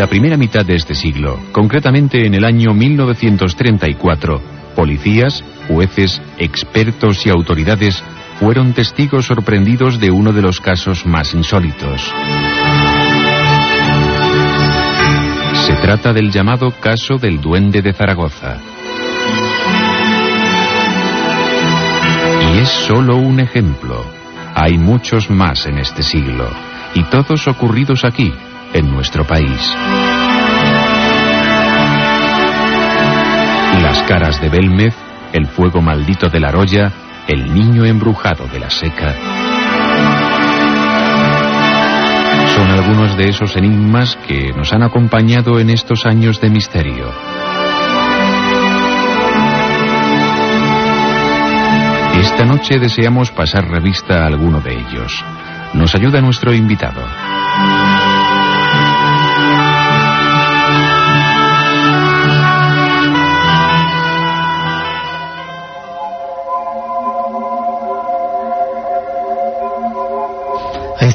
la primera mitad de este siglo, concretamente en el año 1934, policías, jueces, expertos y autoridades fueron testigos sorprendidos de uno de los casos más insólitos. Se trata del llamado caso del Duende de Zaragoza. Y es solo un ejemplo. Hay muchos más en este siglo, y todos ocurridos aquí, en nuestro país. Las caras de Belmez, el fuego maldito de la Roya, el niño embrujado de la Seca. Son algunos de esos enigmas que nos han acompañado en estos años de misterio. Esta noche deseamos pasar revista a alguno de ellos. Nos ayuda nuestro invitado.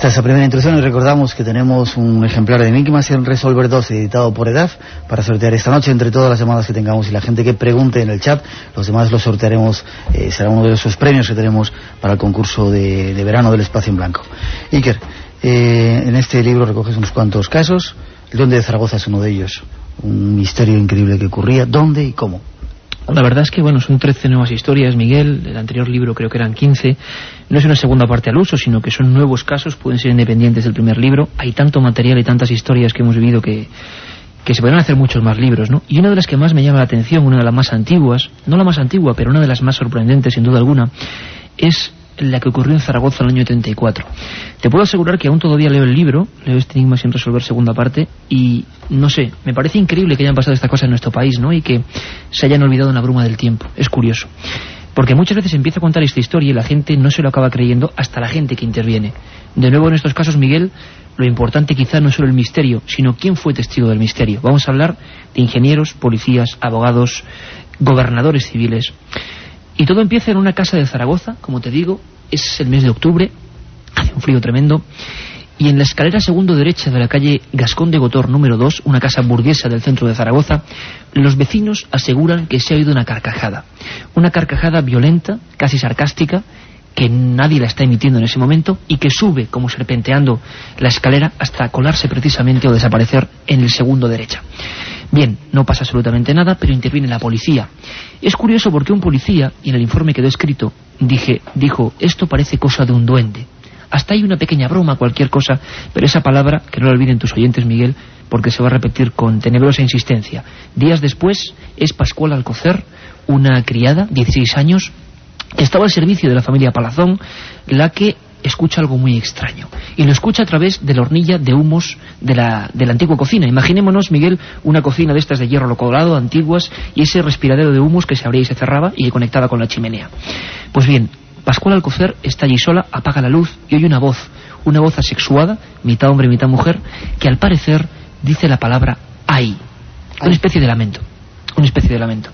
Está esa primera introducción recordamos que tenemos un ejemplar de Enigmas en Resolver 2 editado por EDAF para sortear esta noche entre todas las llamadas que tengamos y la gente que pregunte en el chat, los demás los sortearemos, eh, será uno de esos premios que tenemos para el concurso de, verano del espacio en blanco. Iker, eh, en este libro recoges unos cuantos casos, el de Zaragoza es uno de ellos, un misterio increíble que ocurría, ¿dónde y cómo? La verdad es que, bueno, son 13 nuevas historias, Miguel. El anterior libro creo que eran 15. No es una segunda parte al uso, sino que son nuevos casos, pueden ser independientes del primer libro. Hay tanto material y tantas historias que hemos vivido que, que se pueden hacer muchos más libros, ¿no? Y una de las que más me llama la atención, una de las más antiguas, no la más antigua, pero una de las más sorprendentes, sin duda alguna, es la que ocurrió en Zaragoza en el año 34. Te puedo asegurar que aún todavía leo el libro, leo este enigma sin resolver segunda parte, y no sé, me parece increíble que hayan pasado esta cosa en nuestro país, ¿no? Y que se hayan olvidado en la bruma del tiempo. Es curioso. Porque muchas veces empieza a contar esta historia y la gente no se lo acaba creyendo hasta la gente que interviene. De nuevo, en estos casos, Miguel, lo importante quizá no es solo el misterio, sino quién fue testigo del misterio. Vamos a hablar de ingenieros, policías, abogados, gobernadores civiles. Y todo empieza en una casa de Zaragoza, como te digo, es el mes de octubre, hace un frío tremendo, y en la escalera segundo derecha de la calle Gascón de Gotor número 2, una casa burguesa del centro de Zaragoza, los vecinos aseguran que se ha oído una carcajada. Una carcajada violenta, casi sarcástica, que nadie la está emitiendo en ese momento y que sube como serpenteando la escalera hasta colarse precisamente o desaparecer en el segundo derecha. Bien, no pasa absolutamente nada, pero interviene la policía. Es curioso porque un policía, y en el informe quedó escrito, dije, dijo, esto parece cosa de un duende. Hasta hay una pequeña broma, cualquier cosa, pero esa palabra, que no la olviden tus oyentes, Miguel, porque se va a repetir con tenebrosa insistencia. Días después, es Pascual Alcocer, una criada, 16 años, estaba al servicio de la familia Palazón, la que escucha algo muy extraño. Y lo escucha a través de la hornilla de humos de la, de la antigua cocina. Imaginémonos, Miguel, una cocina de estas de hierro locolado, antiguas, y ese respiradero de humos que se abría y se cerraba y que conectaba con la chimenea. Pues bien, Pascual Alcocer está allí sola, apaga la luz y oye una voz, una voz asexuada, mitad hombre, mitad mujer, que al parecer dice la palabra ay. Una especie de lamento. Una especie de lamento.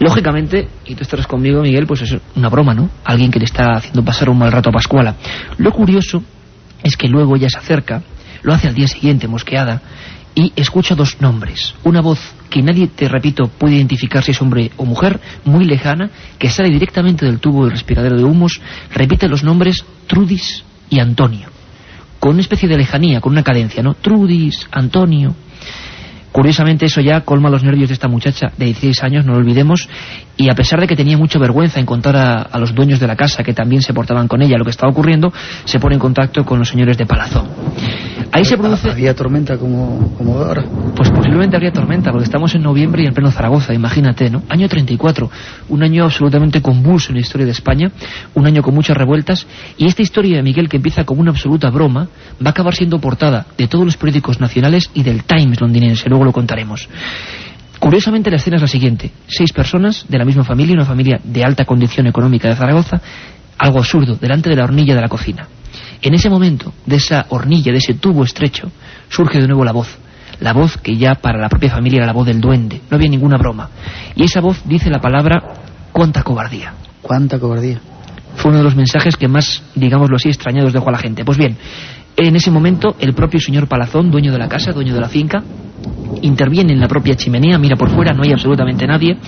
Lógicamente, y tú estarás conmigo, Miguel, pues es una broma, ¿no? Alguien que le está haciendo pasar un mal rato a Pascuala. Lo curioso es que luego ella se acerca, lo hace al día siguiente, mosqueada, y escucha dos nombres. Una voz que nadie, te repito, puede identificar si es hombre o mujer, muy lejana, que sale directamente del tubo del respiradero de humos, repite los nombres Trudis y Antonio, con una especie de lejanía, con una cadencia, ¿no? Trudis, Antonio, Curiosamente eso ya colma los nervios de esta muchacha de 16 años, no lo olvidemos, y a pesar de que tenía mucha vergüenza en contar a, los dueños de la casa que también se portaban con ella lo que estaba ocurriendo, se pone en contacto con los señores de Palazón. Ahí se produce... ¿Había tormenta como, como ahora? Pues posiblemente habría tormenta, porque estamos en noviembre y en pleno Zaragoza, imagínate, ¿no? Año 34, un año absolutamente convulso en la historia de España, un año con muchas revueltas, y esta historia de Miguel, que empieza como una absoluta broma, va a acabar siendo portada de todos los periódicos nacionales y del Times londinense, luego lo contaremos. Curiosamente la escena es la siguiente. Seis personas de la misma familia, una familia de alta condición económica de Zaragoza, algo absurdo, delante de la hornilla de la cocina. En ese momento, de esa hornilla, de ese tubo estrecho, surge de nuevo la voz. La voz que ya para la propia familia era la voz del duende. No había ninguna broma. Y esa voz dice la palabra cuánta cobardía. Cuánta cobardía. Fue uno de los mensajes que más, digámoslo así, extrañados dejó a la gente. Pues bien, En ese momento, el propio señor Palazón, dueño de la casa, dueño de la finca, interviene en la propia chimenea, mira por fuera, no hay absolutamente nadie,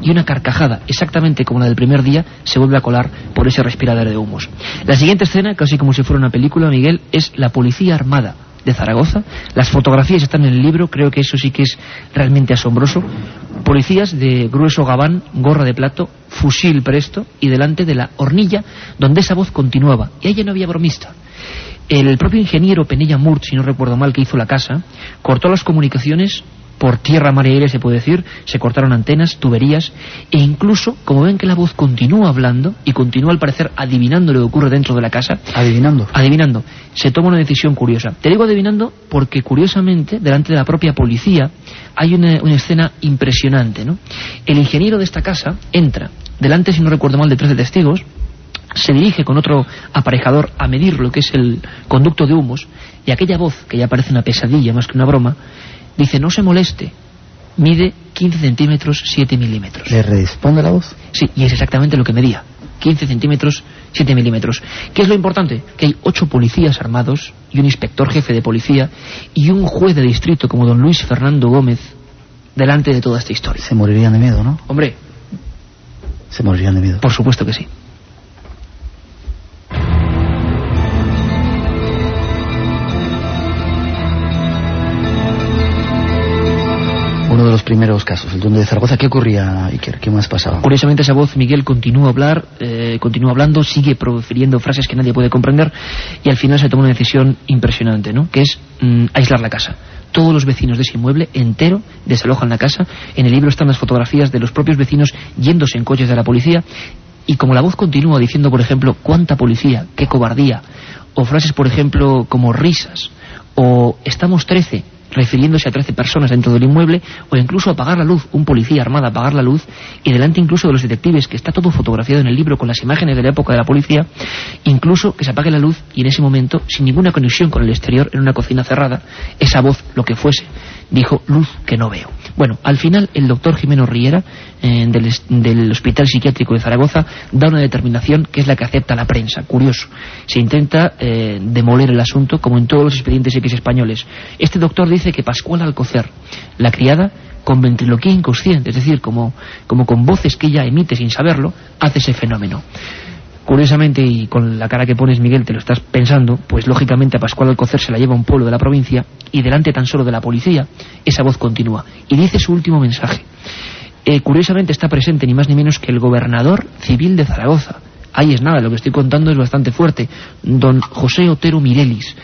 y una carcajada, exactamente como la del primer día, se vuelve a colar por ese respirador de humos. La siguiente escena, casi como si fuera una película, Miguel, es la policía armada de Zaragoza. Las fotografías están en el libro, creo que eso sí que es realmente asombroso. Policías de grueso gabán, gorra de plato, fusil presto y delante de la hornilla donde esa voz continuaba. Y allí no había bromista. El propio ingeniero Penella Murt, si no recuerdo mal, que hizo la casa, cortó las comunicaciones por tierra, mar y aire se puede decir, se cortaron antenas, tuberías, e incluso, como ven que la voz continúa hablando, y continúa al parecer adivinando lo que ocurre dentro de la casa. Adivinando. Adivinando. Se toma una decisión curiosa. Te digo adivinando porque, curiosamente, delante de la propia policía, hay una, una escena impresionante, ¿no? El ingeniero de esta casa entra, delante, si no recuerdo mal, de 13 testigos, se dirige con otro aparejador a medir lo que es el conducto de humos, y aquella voz, que ya parece una pesadilla más que una broma, Dice, no se moleste, mide 15 centímetros 7 milímetros. ¿Le responde la voz? Sí, y es exactamente lo que medía. 15 centímetros 7 milímetros. ¿Qué es lo importante? Que hay ocho policías armados y un inspector jefe de policía y un juez de distrito como don Luis Fernando Gómez delante de toda esta historia. Se morirían de miedo, ¿no? Hombre. Se morirían de miedo. Por supuesto que sí. Uno de los primeros casos, el duende de Zaragoza. ¿Qué ocurría, Iker? ¿Qué más pasaba? Curiosamente esa voz, Miguel, continúa hablar, eh, continúa hablando, sigue profiriendo frases que nadie puede comprender y al final se toma una decisión impresionante, ¿no? Que es mm, aislar la casa. Todos los vecinos de ese inmueble entero desalojan la casa. En el libro están las fotografías de los propios vecinos yéndose en coches de la policía y como la voz continúa diciendo, por ejemplo, cuánta policía, qué cobardía, o frases, por ejemplo, como risas, o estamos trece, refiriéndose a 13 personas dentro del inmueble, o incluso apagar la luz, un policía armado apagar la luz, y delante incluso de los detectives, que está todo fotografiado en el libro con las imágenes de la época de la policía, incluso que se apague la luz y en ese momento, sin ninguna conexión con el exterior, en una cocina cerrada, esa voz, lo que fuese, dijo, luz que no veo. Bueno, al final el doctor Jimeno Riera, eh, del, Hospital Psiquiátrico de Zaragoza, da una determinación que es la que acepta la prensa. Curioso. Se intenta eh, demoler el asunto, como en todos los expedientes X españoles. Este doctor dice que Pascual Alcocer, la criada, con ventriloquía inconsciente, es decir, como, como con voces que ella emite sin saberlo, hace ese fenómeno. Curiosamente, y con la cara que pones, Miguel, te lo estás pensando, pues lógicamente a Pascual Alcocer se la lleva a un pueblo de la provincia y delante tan solo de la policía, esa voz continúa. Y dice su último mensaje. Eh, curiosamente está presente ni más ni menos que el gobernador civil de Zaragoza. Ahí es nada, lo que estoy contando es bastante fuerte. Don José Otero Mirelis,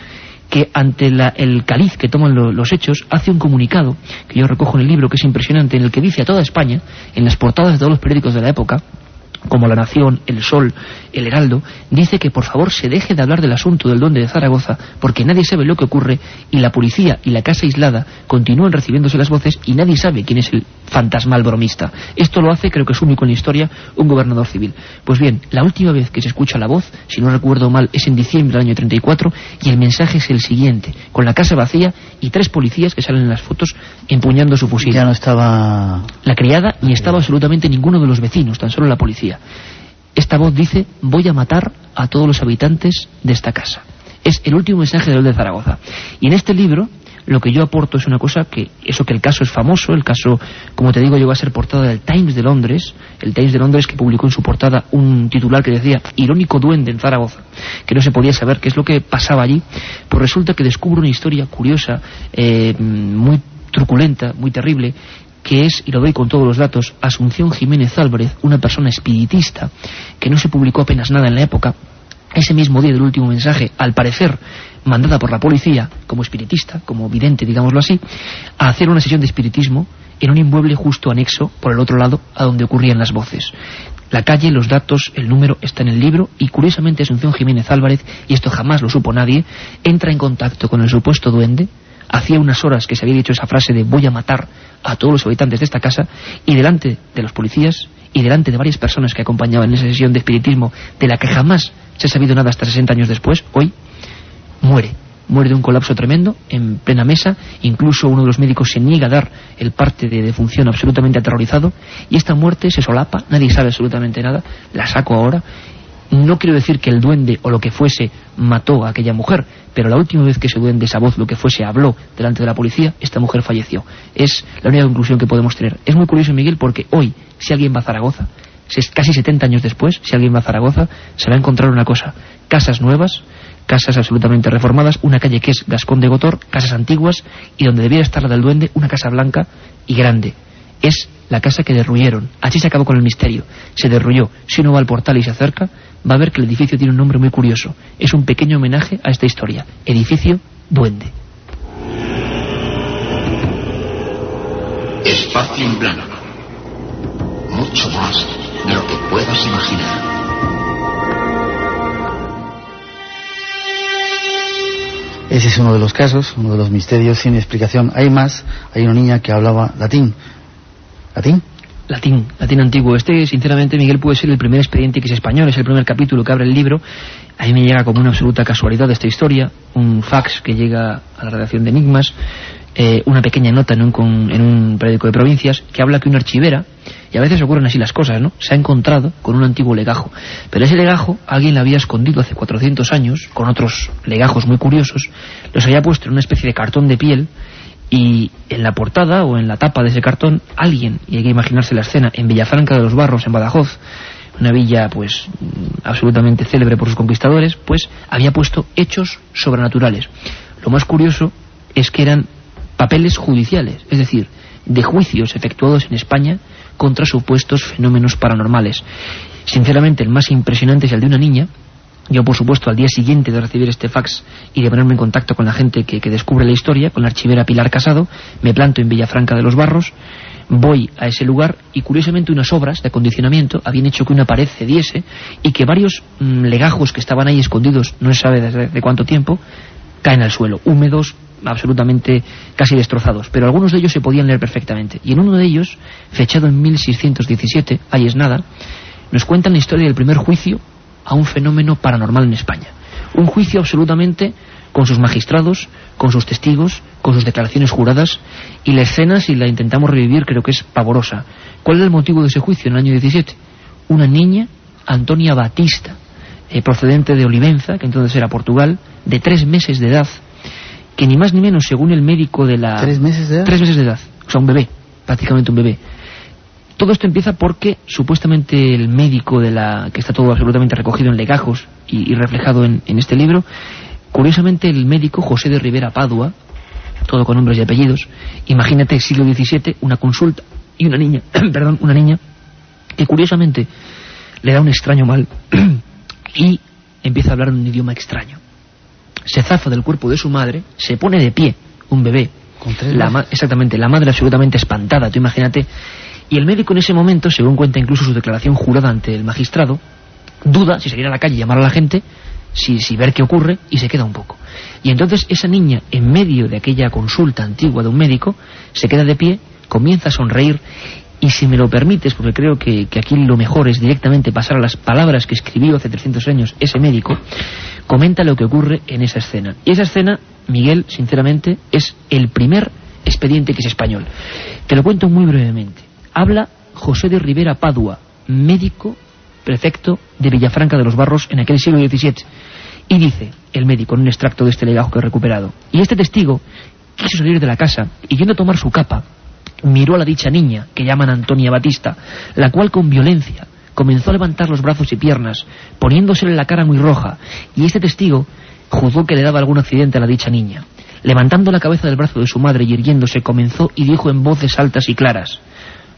que ante el caliz que toman los hechos hace un comunicado que yo recojo en el libro que es impresionante en el que dice a toda España en las portadas de todos los periódicos de la época como La Nación, El Sol, El Heraldo, dice que por favor se deje de hablar del asunto del Donde de Zaragoza porque nadie sabe lo que ocurre y la policía y la casa aislada continúan recibiéndose las voces y nadie sabe quién es el fantasmal bromista. Esto lo hace, creo que es único en la historia, un gobernador civil. Pues bien, la última vez que se escucha la voz, si no recuerdo mal, es en diciembre del año 34 y el mensaje es el siguiente, con la casa vacía y tres policías que salen en las fotos empuñando su fusil. Ya no estaba... La criada ni estaba absolutamente ninguno de los vecinos, tan solo la policía. Esta voz dice, voy a matar a todos los habitantes de esta casa. Es el último mensaje del de Zaragoza. Y en este libro lo que yo aporto es una cosa que, eso que el caso es famoso, el caso, como te digo, llegó a ser portada del Times de Londres, el Times de Londres que publicó en su portada un titular que decía, irónico duende en Zaragoza, que no se podía saber qué es lo que pasaba allí, pues resulta que descubro una historia curiosa, eh, muy truculenta, muy terrible, que es, y lo doy con todos los datos, Asunción Jiménez Álvarez, una persona espiritista, que no se publicó apenas nada en la época, ese mismo día del último mensaje, al parecer mandada por la policía, como espiritista, como vidente, digámoslo así, a hacer una sesión de espiritismo en un inmueble justo anexo, por el otro lado, a donde ocurrían las voces. La calle, los datos, el número está en el libro y curiosamente Asunción Jiménez Álvarez, y esto jamás lo supo nadie, entra en contacto con el supuesto duende, hacía unas horas que se había dicho esa frase de voy a matar a todos los habitantes de esta casa y delante de los policías y delante de varias personas que acompañaban esa sesión de espiritismo de la que jamás se ha sabido nada hasta 60 años después, hoy muere. Muere de un colapso tremendo, en plena mesa, incluso uno de los médicos se niega a dar el parte de defunción absolutamente aterrorizado, y esta muerte se solapa, nadie sabe absolutamente nada, la saco ahora, No quiero decir que el duende o lo que fuese mató a aquella mujer, pero la última vez que ese duende, esa voz, lo que fuese, habló delante de la policía, esta mujer falleció. Es la única conclusión que podemos tener. Es muy curioso, Miguel, porque hoy, si alguien va a Zaragoza, casi 70 años después, si alguien va a Zaragoza, se va a encontrar una cosa. Casas nuevas, casas absolutamente reformadas, una calle que es Gascón de Gotor, casas antiguas, y donde debiera estar la del duende, una casa blanca y grande. Es la casa que derruyeron. Así se acabó con el misterio. Se derruyó. Si uno va al portal y se acerca, va a ver que el edificio tiene un nombre muy curioso. Es un pequeño homenaje a esta historia. Edificio Duende. Espacio en blanco. Mucho más de lo que puedas imaginar. Ese es uno de los casos, uno de los misterios sin explicación. Hay más, hay una niña que hablaba latín. ¿Latín? Latín, latín antiguo. Este, sinceramente, Miguel, puede ser el primer expediente que es español, es el primer capítulo que abre el libro. A mí me llega como una absoluta casualidad esta historia, un fax que llega a la redacción de Enigmas, eh, una pequeña nota en un, en un periódico de provincias que habla que una archivera, y a veces ocurren así las cosas, ¿no? Se ha encontrado con un antiguo legajo. Pero ese legajo alguien lo había escondido hace 400 años, con otros legajos muy curiosos, los había puesto en una especie de cartón de piel y en la portada o en la tapa de ese cartón alguien, y hay que imaginarse la escena, en Villafranca de los Barros, en Badajoz, una villa pues absolutamente célebre por sus conquistadores, pues había puesto hechos sobrenaturales. Lo más curioso es que eran papeles judiciales, es decir, de juicios efectuados en España contra supuestos fenómenos paranormales. Sinceramente, el más impresionante es el de una niña. Yo, por supuesto, al día siguiente de recibir este fax y de ponerme en contacto con la gente que, descubre la historia, con la archivera Pilar Casado, me planto en Villafranca de los Barros, voy a ese lugar y curiosamente unas obras de acondicionamiento habían hecho que una pared cediese y que varios mm, legajos que estaban ahí escondidos, no se sabe desde cuánto tiempo, caen al suelo, húmedos, absolutamente casi destrozados, pero algunos de ellos se podían leer perfectamente. Y en uno de ellos, fechado en 1617, ahí es nada, nos cuentan la historia del primer juicio a un fenómeno paranormal en España. Un juicio absolutamente con sus magistrados, con sus testigos, con sus declaraciones juradas, y la escena, si la intentamos revivir, creo que es pavorosa. ¿Cuál era el motivo de ese juicio en el año 17? Una niña, Antonia Batista, eh, procedente de Olivenza, que entonces era Portugal, de tres meses de edad, que ni más ni menos, según el médico de la... ¿Tres meses de edad? Tres meses de edad, o sea, un bebé, prácticamente un bebé. Todo esto empieza porque supuestamente el médico de la que está todo absolutamente recogido en legajos y, reflejado en, este libro, curiosamente el médico José de Rivera Padua, todo con nombres y apellidos, imagínate siglo XVII, una consulta y una niña, perdón, una niña que curiosamente le da un extraño mal y empieza a hablar un idioma extraño se zafa del cuerpo de su madre, se pone de pie, un bebé. La exactamente, la madre absolutamente espantada, tú imagínate. Y el médico en ese momento, según cuenta incluso su declaración jurada ante el magistrado, duda si salir a la calle y llamar a la gente, si, ver qué ocurre, y se queda un poco. Y entonces esa niña, en medio de aquella consulta antigua de un médico, se queda de pie, comienza a sonreír y si me lo permites, porque creo que, que, aquí lo mejor es directamente pasar a las palabras que escribió hace 300 años ese médico, comenta lo que ocurre en esa escena. Y esa escena, Miguel, sinceramente, es el primer expediente que es español. Te lo cuento muy brevemente. Habla José de Rivera Padua, médico prefecto de Villafranca de los Barros en aquel siglo XVII. Y dice el médico en un extracto de este legajo que he recuperado. Y este testigo quiso salir de la casa y yendo a tomar su capa, miró a la dicha niña, que llaman Antonia Batista, la cual con violencia comenzó a levantar los brazos y piernas, poniéndosele la cara muy roja, y este testigo juzgó que le daba algún accidente a la dicha niña. Levantando la cabeza del brazo de su madre y irguiéndose, comenzó y dijo en voces altas y claras,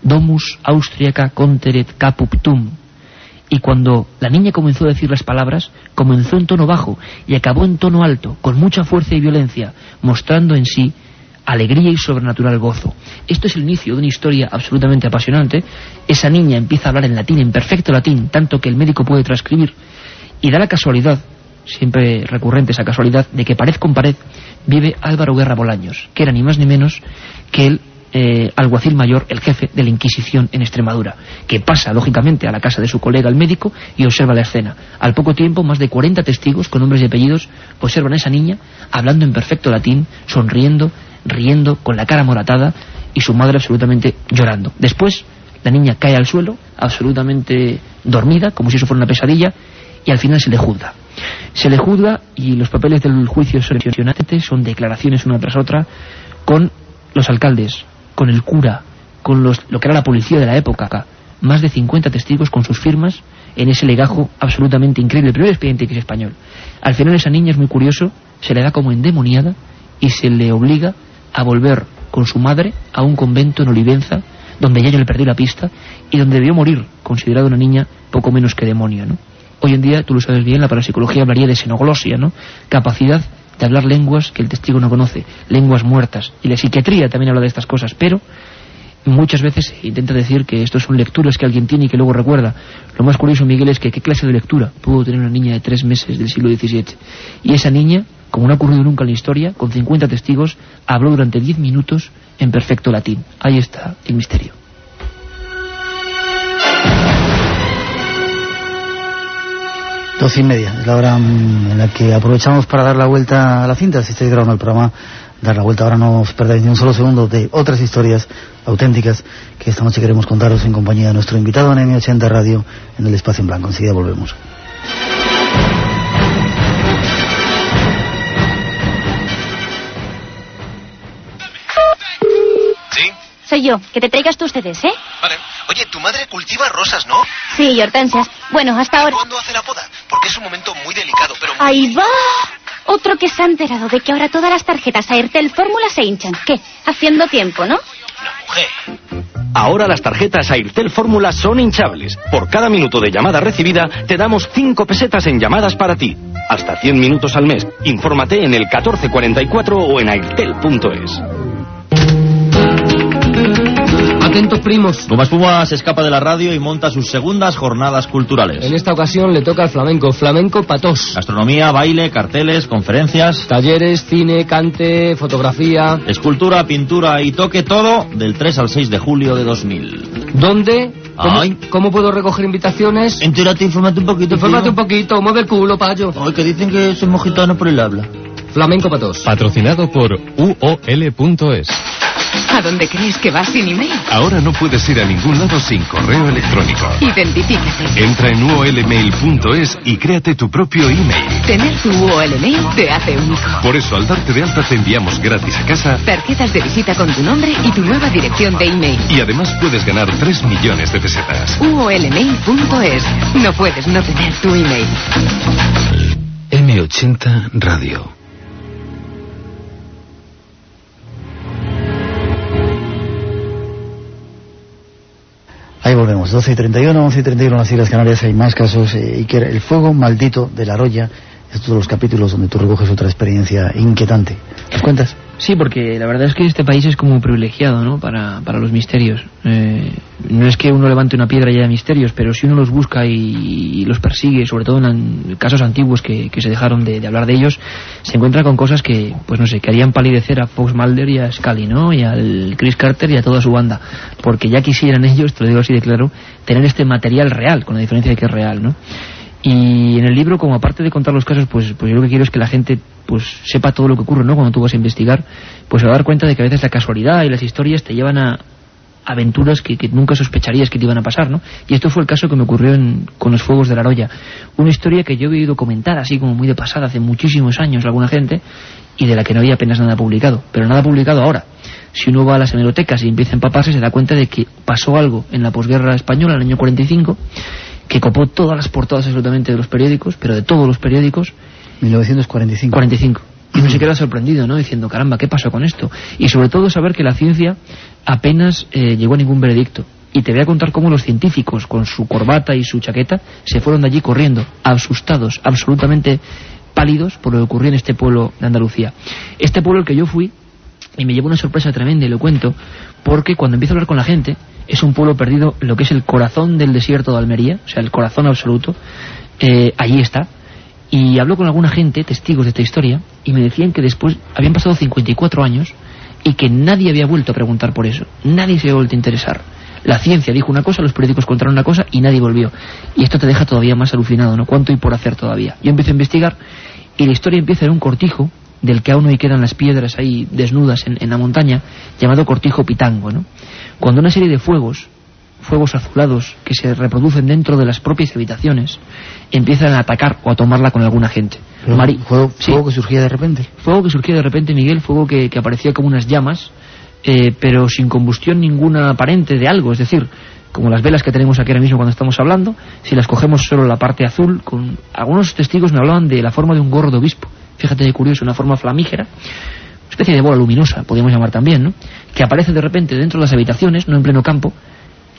Domus Austriaca conteret capuptum. Y cuando la niña comenzó a decir las palabras, comenzó en tono bajo y acabó en tono alto, con mucha fuerza y violencia, mostrando en sí alegría y sobrenatural gozo. Esto es el inicio de una historia absolutamente apasionante. Esa niña empieza a hablar en latín, en perfecto latín, tanto que el médico puede transcribir. Y da la casualidad, siempre recurrente esa casualidad, de que pared con pared vive Álvaro Guerra Bolaños, que era ni más ni menos que el eh, alguacil mayor, el jefe de la Inquisición en Extremadura, que pasa, lógicamente, a la casa de su colega el médico y observa la escena. Al poco tiempo, más de 40 testigos, con nombres y apellidos, observan a esa niña hablando en perfecto latín, sonriendo, riendo, con la cara moratada y su madre absolutamente llorando. Después, la niña cae al suelo, absolutamente dormida, como si eso fuera una pesadilla, y al final se le juzga. Se le juzga y los papeles del juicio son declaraciones una tras otra con los alcaldes, con el cura, con los, lo que era la policía de la época, más de 50 testigos con sus firmas en ese legajo absolutamente increíble, el primer expediente que es español. Al final esa niña es muy curioso, se le da como endemoniada y se le obliga a volver con su madre a un convento en Olivenza, donde ella le perdió la pista y donde debió morir, considerada una niña poco menos que demonio, ¿no? Hoy en día, tú lo sabes bien, la parapsicología hablaría de xenoglosia, ¿no? Capacidad de hablar lenguas que el testigo no conoce, lenguas muertas. Y la psiquiatría también habla de estas cosas, pero muchas veces intenta decir que esto son lecturas que alguien tiene y que luego recuerda. Lo más curioso, Miguel, es que qué clase de lectura pudo tener una niña de tres meses del siglo XVII. Y esa niña, como no ha ocurrido nunca en la historia, con 50 testigos, habló durante 10 minutos en perfecto latín. Ahí está el misterio. Dos y media, es la hora mm, en la que aprovechamos para dar la vuelta a la cinta. Si estáis grabando el programa, dar la vuelta. Ahora no os perdáis ni un solo segundo de otras historias auténticas que esta noche queremos contaros en compañía de nuestro invitado en M80 Radio en el Espacio en Blanco. Enseguida volvemos. ¿Sí? Soy yo, que te traigas tus CDs, ¿eh? Vale. Oye, tu madre cultiva rosas, ¿no? Sí, y hortensias. Bueno, hasta ahora... ¿Cuándo hace la poda? Porque es un momento muy delicado, pero... muy ¡Ahí va! Otro que se ha enterado de que ahora todas las tarjetas Airtel Fórmula se hinchan. ¿Qué? Haciendo tiempo, ¿no? Una mujer. Ahora las tarjetas Airtel Fórmula son hinchables. Por cada minuto de llamada recibida, te damos 5 pesetas en llamadas para ti. Hasta 100 minutos al mes. Infórmate en el 1444 o en airtel.es. Atentos primos. Goma Espuma se escapa de la radio y monta sus segundas jornadas culturales. En esta ocasión le toca al flamenco, flamenco patós. Gastronomía, baile, carteles, conferencias, Talleres, cine, cante, fotografía. escultura, pintura y toque todo del 3 al 6 de julio de 2000. ¿Dónde? ¿Cómo, Ay. cómo puedo recoger invitaciones? Entérate, infórmate un poquito. Infórmate un poquito, mueve el culo, payo. Ay, que dicen que somos gitanos por el habla. Flamenco patós. Patrocinado por UOL.es. ¿A dónde crees que vas sin email? Ahora no puedes ir a ningún lado sin correo electrónico. Identifícate. Entra en uolmail.es y créate tu propio email. Tener tu UOL mail te hace único. Por eso, al darte de alta, te enviamos gratis a casa Tarjetas de visita con tu nombre y tu nueva dirección de email. y además puedes ganar 3 millones de pesetas. UOLmail.es. No puedes no tener tu email. M80 Radio. Ahí volvemos, 12 y 31, 11 y 31 en las Islas Canarias hay más casos. Eh, Iker, el fuego maldito de la Roya, es todos los capítulos donde tú recoges otra experiencia inquietante. ¿Nos cuentas? Sí, porque la verdad es que este país es como privilegiado, ¿no? Para, para los misterios. Eh, no es que uno levante una piedra y haya misterios, pero si uno los busca y, los persigue, sobre todo en casos antiguos que, que se dejaron de, de hablar de ellos, se encuentra con cosas que, pues no sé, que harían palidecer a Fox Mulder y a Scully, ¿no? Y al Chris Carter y a toda su banda. Porque ya quisieran ellos, te lo digo así de claro, tener este material real, con la diferencia de que es real, ¿no? Y en el libro, como aparte de contar los casos, pues, pues yo lo que quiero es que la gente pues sepa todo lo que ocurre, ¿no? Cuando tú vas a investigar, pues se va a dar cuenta de que a veces la casualidad y las historias te llevan a aventuras que, que nunca sospecharías que te iban a pasar, ¿no? Y esto fue el caso que me ocurrió en- con los fuegos de la Roya. Una historia que yo he oído comentar así como muy de pasada hace muchísimos años alguna gente y de la que no había apenas nada publicado, pero nada publicado ahora. Si uno va a las hemerotecas y empieza a empaparse, se da cuenta de que pasó algo en la posguerra española, en el año 45, que copó todas las portadas absolutamente de los periódicos, pero de todos los periódicos, 1945. 45. Y uno se queda sorprendido, ¿no? Diciendo, caramba, ¿qué pasó con esto? Y sobre todo saber que la ciencia apenas eh, llegó a ningún veredicto. Y te voy a contar cómo los científicos, con su corbata y su chaqueta, se fueron de allí corriendo, asustados, absolutamente pálidos por lo que ocurrió en este pueblo de Andalucía. Este pueblo al que yo fui, y me llevó una sorpresa tremenda, y lo cuento, porque cuando empiezo a hablar con la gente, es un pueblo perdido lo que es el corazón del desierto de Almería, o sea, el corazón absoluto, eh, allí está. Y hablo con alguna gente, testigos de esta historia, y me decían que después habían pasado 54 años y que nadie había vuelto a preguntar por eso, nadie se había vuelto a interesar. La ciencia dijo una cosa, los periódicos contaron una cosa y nadie volvió. Y esto te deja todavía más alucinado, ¿no? ¿Cuánto hay por hacer todavía? Yo empiezo a investigar y la historia empieza en un cortijo del que aún hoy quedan las piedras ahí desnudas en, en la montaña, llamado cortijo pitango, ¿no? Cuando una serie de fuegos fuegos azulados que se reproducen dentro de las propias habitaciones, empiezan a atacar o a tomarla con alguna gente. Pero Mari- fuego, Sí. fuego que surgía de repente. Fuego que surgía de repente, Miguel, fuego que, que aparecía como unas llamas, eh, pero sin combustión ninguna aparente de algo, es decir, como las velas que tenemos aquí ahora mismo cuando estamos hablando, si las cogemos solo la parte azul, con algunos testigos me hablaban de la forma de un gorro de obispo, fíjate qué curioso, una forma flamígera, especie de bola luminosa, podríamos llamar también, ¿no? que aparece de repente dentro de las habitaciones, no en pleno campo,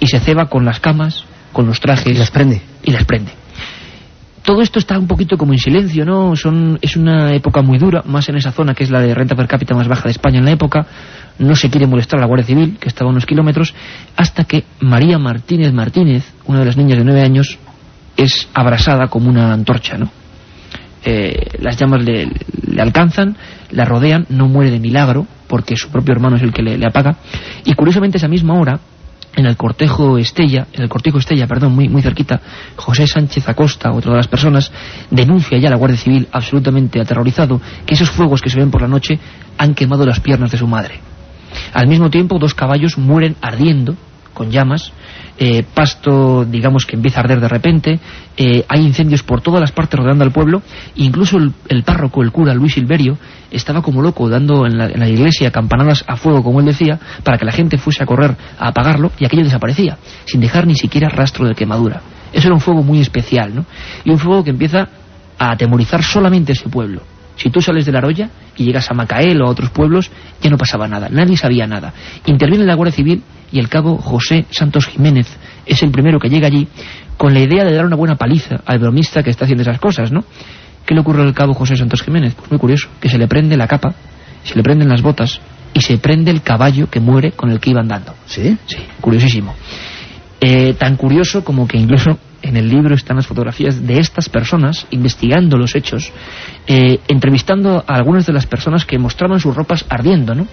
y se ceba con las camas, con los trajes. Y las prende. Y las prende. Todo esto está un poquito como en silencio, ¿no? Son, es una época muy dura, más en esa zona que es la de renta per cápita más baja de España en la época. No se quiere molestar a la Guardia Civil, que estaba a unos kilómetros, hasta que María Martínez Martínez, una de las niñas de nueve años, es abrasada como una antorcha, ¿no? Eh, las llamas le, le alcanzan, la rodean, no muere de milagro, porque su propio hermano es el que le, apaga. Y curiosamente esa misma hora, en el cortejo Estella, en el cortejo Estella, perdón, muy, muy cerquita, José Sánchez Acosta, otra de las personas, denuncia ya a la Guardia Civil, absolutamente aterrorizado, que esos fuegos que se ven por la noche han quemado las piernas de su madre. Al mismo tiempo, dos caballos mueren ardiendo, con llamas, eh, pasto, digamos, que empieza a arder de repente, eh, hay incendios por todas las partes rodeando al pueblo, incluso el, párroco, el cura Luis Silverio, estaba como loco dando en la, en la iglesia campanadas a fuego, como él decía, para que la gente fuese a correr a apagarlo y aquello desaparecía, sin dejar ni siquiera rastro de quemadura. Eso era un fuego muy especial, ¿no? Y un fuego que empieza a atemorizar solamente ese pueblo. Si tú sales de la Roya y llegas a Macael o a otros pueblos, ya no pasaba nada, nadie sabía nada. Interviene la Guardia Civil y el cabo José Santos Jiménez es el primero que llega allí con la idea de dar una buena paliza al bromista que está haciendo esas cosas, ¿no? ¿Qué le ocurre al cabo José Santos Jiménez? Pues muy curioso, que se le prende la capa, se le prenden las botas y se prende el caballo que muere con el que iba andando. ¿Sí? Sí, curiosísimo. Eh, tan curioso como que incluso en el libro están las fotografías de estas personas investigando los hechos, eh, entrevistando a algunas de las personas que mostraban sus ropas ardiendo, ¿no?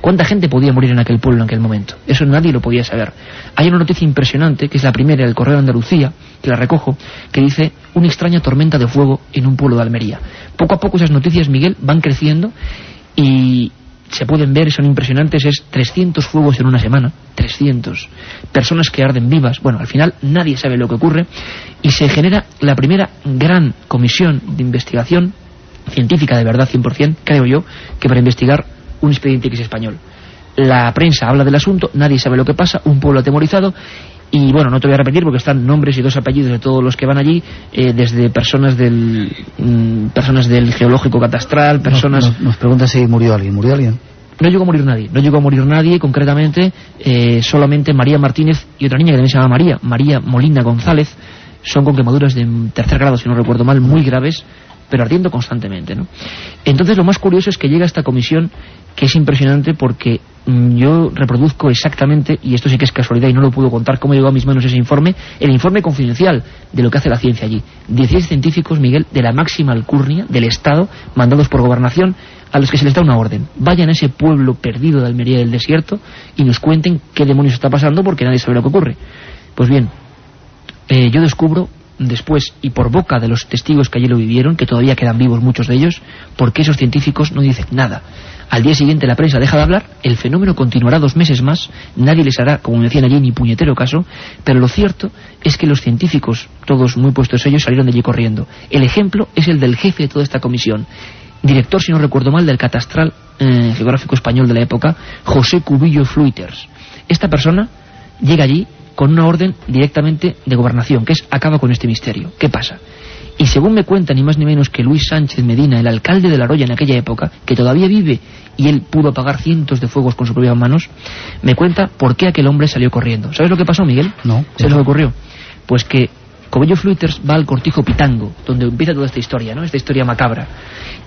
¿Cuánta gente podía morir en aquel pueblo en aquel momento? Eso nadie lo podía saber. Hay una noticia impresionante, que es la primera del Correo de Andalucía, que la recojo, que dice una extraña tormenta de fuego en un pueblo de Almería. Poco a poco esas noticias, Miguel, van creciendo y se pueden ver, son impresionantes, es 300 fuegos en una semana, 300. Personas que arden vivas. Bueno, al final nadie sabe lo que ocurre y se genera la primera gran comisión de investigación científica de verdad 100%, creo yo, que para investigar un expediente X español. La prensa habla del asunto, nadie sabe lo que pasa, un pueblo atemorizado y bueno, no te voy a repetir porque están nombres y dos apellidos de todos los que van allí, eh, desde personas del mm, personas del geológico catastral, personas... Nos, nos- nos pregunta si murió alguien. ¿Murió alguien? No llegó a morir nadie, no llegó a morir nadie, concretamente eh, solamente María Martínez y otra niña que también se llama María, María Molina González, son con quemaduras de tercer grado, si no recuerdo mal, muy graves, pero ardiendo constantemente. ¿no? Entonces lo más curioso es que llega esta comisión que es impresionante porque mm, yo reproduzco exactamente, y esto sí que es casualidad y no lo puedo contar cómo llegó a mis manos ese informe, el informe confidencial de lo que hace la ciencia allí. 16 científicos, Miguel, de la máxima alcurnia del Estado, mandados por gobernación, a los que se les da una orden. Vayan a ese pueblo perdido de Almería del desierto y nos cuenten qué demonios está pasando porque nadie sabe lo que ocurre. Pues bien, eh, yo descubro después y por boca de los testigos que allí lo vivieron, que todavía quedan vivos muchos de ellos, porque esos científicos no dicen nada. Al día siguiente la prensa deja de hablar, el fenómeno continuará dos meses más, nadie les hará, como decían allí, ni puñetero caso, pero lo cierto es que los científicos, todos muy puestos ellos, salieron de allí corriendo. El ejemplo es el del jefe de toda esta comisión, director, si no recuerdo mal, del catastral eh, geográfico español de la época, José Cubillo Fluiters. Esta persona llega allí con una orden directamente de gobernación, que es acaba con este misterio. ¿Qué pasa? Y según me cuenta ni más ni menos que Luis Sánchez Medina, el alcalde de La Roya en aquella época, que todavía vive y él pudo apagar cientos de fuegos con sus propias manos, me cuenta por qué aquel hombre salió corriendo. ¿Sabes lo que pasó, Miguel? No. ¿Sabes lo que ocurrió? Pues que Cobello Fluiters va al cortijo Pitango, donde empieza toda esta historia, ¿no? Esta historia macabra.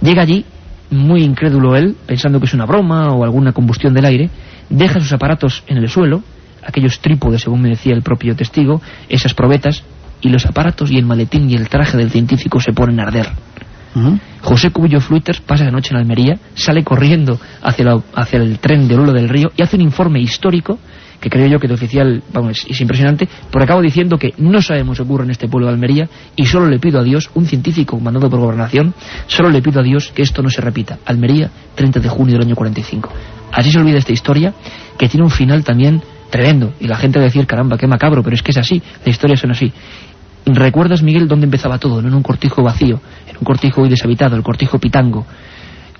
Llega allí, muy incrédulo él, pensando que es una broma o alguna combustión del aire, deja sus aparatos en el suelo, aquellos trípodes, según me decía el propio testigo, esas probetas, y los aparatos y el maletín y el traje del científico se ponen a arder. José Cubillo Fluiters pasa la noche en Almería, sale corriendo hacia, la- hacia el tren de Lulo del Río y hace un informe histórico que creo yo que de oficial vamos, es, es impresionante, pero acabo diciendo que no sabemos qué ocurre en este pueblo de Almería y solo le pido a Dios, un científico mandado por gobernación, solo le pido a Dios que esto no se repita. Almería, 30 de junio del año 45. Así se olvida esta historia, que tiene un final también tremendo. Y la gente va a decir, caramba, qué macabro, pero es que es así, las historias son así. ¿Recuerdas, Miguel, dónde empezaba todo? ¿no? En un cortijo vacío, en un cortijo hoy deshabitado, el cortijo Pitango.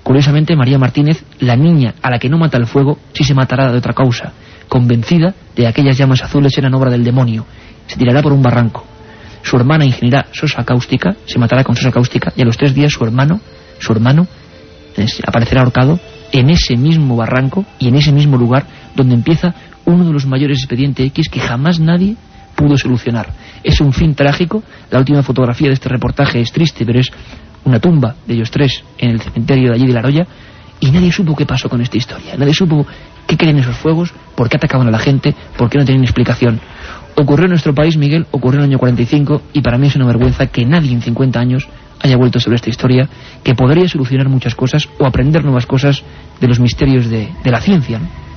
Curiosamente, María Martínez, la niña a la que no mata el fuego, sí se matará de otra causa, convencida de que aquellas llamas azules eran obra del demonio. Se tirará por un barranco. Su hermana ingeniera sosa cáustica, se matará con sosa cáustica, y a los tres días su hermano, su hermano, aparecerá ahorcado en ese mismo barranco y en ese mismo lugar donde empieza uno de los mayores expedientes X que jamás nadie pudo solucionar. Es un fin trágico, la última fotografía de este reportaje es triste, pero es una tumba de ellos tres en el cementerio de allí de La Roya, y nadie supo qué pasó con esta historia, nadie supo qué querían esos fuegos, por qué atacaban a la gente, por qué no tenían explicación. Ocurrió en nuestro país, Miguel, ocurrió en el año 45, y para mí es una vergüenza que nadie en 50 años haya vuelto sobre esta historia, que podría solucionar muchas cosas o aprender nuevas cosas de los misterios de, de la ciencia. ¿no?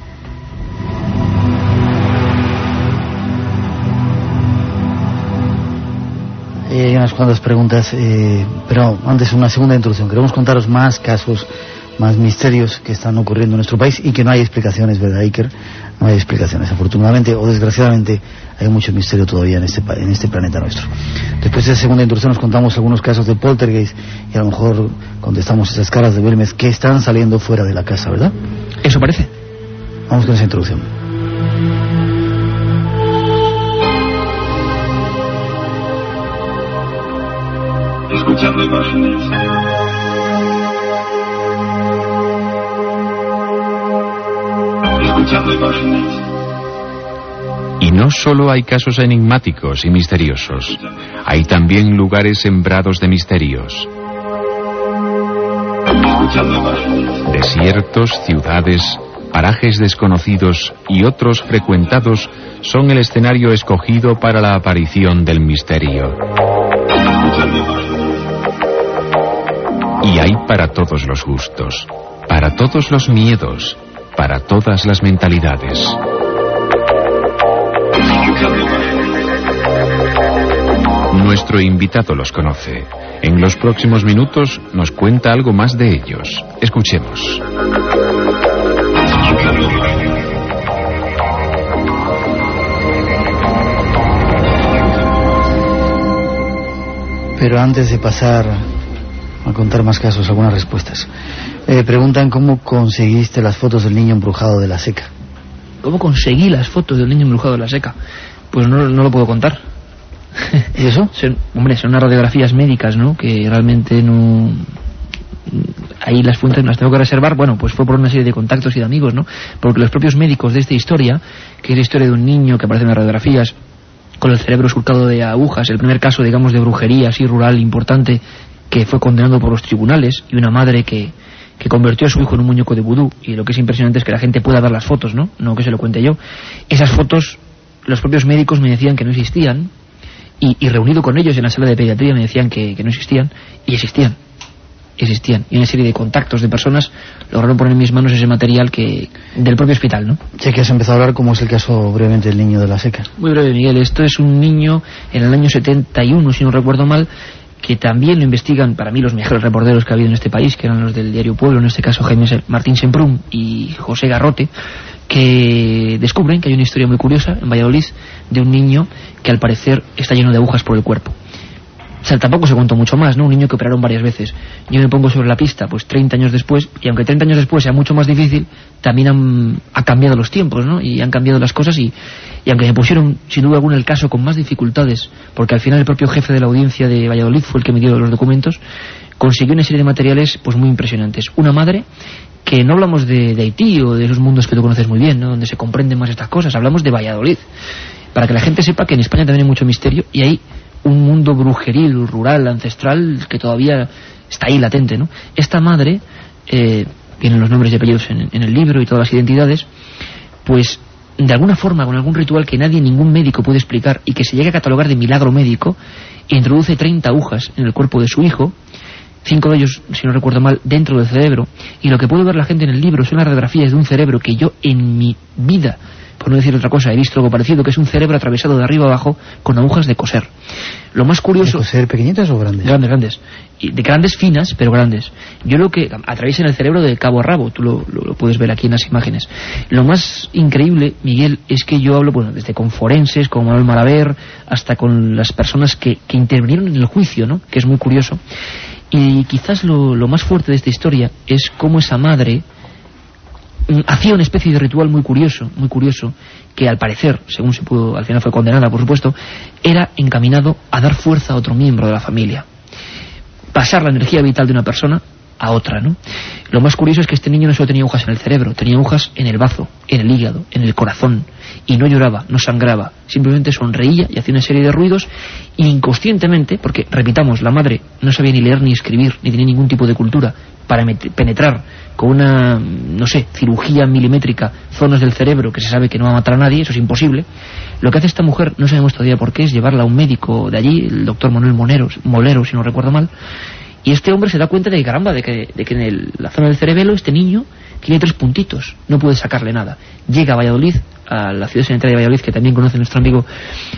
Eh, hay unas cuantas preguntas, eh, pero antes una segunda introducción. Queremos contaros más casos, más misterios que están ocurriendo en nuestro país y que no hay explicaciones, ¿verdad, Iker? No hay explicaciones. Afortunadamente o desgraciadamente hay mucho misterio todavía en este, este planeta nuestro. Después de esa segunda introducción nos contamos algunos casos de poltergeist y a lo mejor contestamos esas caras de Belmes que están saliendo fuera de la casa, ¿verdad? Eso parece. Vamos con esa introducción. escuchando imágenes. Escuchando imágenes. Y no solo hay casos enigmáticos y misteriosos, hay también lugares sembrados de misterios. Desiertos, ciudades, parajes desconocidos y otros frecuentados son el escenario escogido para la aparición del misterio. Y hay para todos los gustos, para todos los miedos, para todas las mentalidades. Nuestro invitado los conoce. En los próximos minutos nos cuenta algo más de ellos. Escuchemos. Pero antes de pasar a contar más casos, algunas respuestas. Eh, preguntan cómo conseguiste las fotos del niño embrujado de la seca. ¿Cómo conseguí las fotos del niño embrujado de la seca? Pues no, no lo puedo contar. ¿Y eso? son, hombre, son unas radiografías médicas, ¿no? Que realmente no... Ahí las fuentes las tengo que reservar, bueno, pues fue por una serie de contactos y de amigos, ¿no? Porque los propios médicos de esta historia, que es la historia de un niño que aparece en las radiografías con el cerebro surcado de agujas, el primer caso, digamos, de brujería así rural importante que fue condenado por los tribunales y una madre que, que convirtió a su hijo en un muñeco de vudú y lo que es impresionante es que la gente pueda ver las fotos, ¿no? No que se lo cuente yo. Esas fotos, los propios médicos me decían que no existían y, reunido con ellos en la sala de pediatría me decían que no existían y existían existían y una serie de contactos de personas lograron poner en mis manos ese material que del propio hospital, ¿no? Sé que has empezado a hablar como es el caso brevemente del niño de la seca. Muy breve, Miguel. Esto es un niño en el año 71, si no recuerdo mal, que también lo investigan para mí los mejores reporteros que ha habido en este país, que eran los del diario Pueblo, en este caso Jaime Martín Semprún y José Garrote, que descubren que hay una historia muy curiosa en Valladolid de un niño que al parecer está lleno de agujas por el cuerpo. O sea, tampoco se contó mucho más, ¿no? Un niño que operaron varias veces. Yo me pongo sobre la pista, pues 30 años después, y aunque 30 años después sea mucho más difícil, también han, ha cambiado los tiempos, ¿no? Y han cambiado las cosas y, y aunque me pusieron, sin duda alguna, el caso con más dificultades, porque al final el propio jefe de la audiencia de Valladolid fue el que me dio los documentos, consiguió una serie de materiales pues muy impresionantes. Una madre que no hablamos de, de Haití o de esos mundos que tú conoces muy bien, ¿no? Donde se comprenden más estas cosas, hablamos de Valladolid. Para que la gente sepa que en España también hay mucho misterio y hay un mundo brujeril, rural, ancestral, que todavía está ahí latente, ¿no? Esta madre, eh, los nombres y apellidos en, en, el libro y todas las identidades, pues de alguna forma, con algún ritual que nadie, ningún médico puede explicar y que se llega a catalogar de milagro médico, introduce 30 agujas en el cuerpo de su hijo, cinco de ellos, si no recuerdo mal, dentro del cerebro, y lo que puede ver la gente en el libro son las radiografías de un cerebro que yo en mi vida por no decir otra cosa, he visto algo parecido, que es un cerebro atravesado de arriba abajo con agujas de coser. Lo más curioso... ¿De coser pequeñitas o grandes? Grandes, grandes. Y de grandes finas, pero grandes. Yo lo que atraviesan el cerebro de cabo a rabo, tú lo, lo, lo, puedes ver aquí en las imágenes. Lo más increíble, Miguel, es que yo hablo, bueno, desde con forenses, con Manuel Malaver, hasta con las personas que, que intervinieron en el juicio, ¿no? Que es muy curioso. Y quizás lo, lo más fuerte de esta historia es cómo esa madre hacía una especie de ritual muy curioso, muy curioso, que al parecer, según se pudo, al final fue condenada, por supuesto, era encaminado a dar fuerza a otro miembro de la familia. Pasar la energía vital de una persona a otra, ¿no? Lo más curioso es que este niño no solo tenía agujas en el cerebro, tenía agujas en el bazo, en el hígado, en el corazón, y no lloraba, no sangraba, simplemente sonreía y hacía una serie de ruidos y inconscientemente, porque repitamos, la madre no sabía ni leer ni escribir, ni tenía ningún tipo de cultura para penetrar con una, no sé, cirugía milimétrica zonas del cerebro que se sabe que no va a matar a nadie, eso es imposible. Lo que hace esta mujer, no sabemos todavía por qué, es llevarla a un médico de allí, el doctor Manuel Moneros, Molero, si no recuerdo mal, y este hombre se da cuenta de que, caramba, de que, de que en el, la zona del cerebelo este niño tiene tres puntitos, no puede sacarle nada. Llega a Valladolid, a la ciudad sanitaria de Valladolid, que también conoce nuestro amigo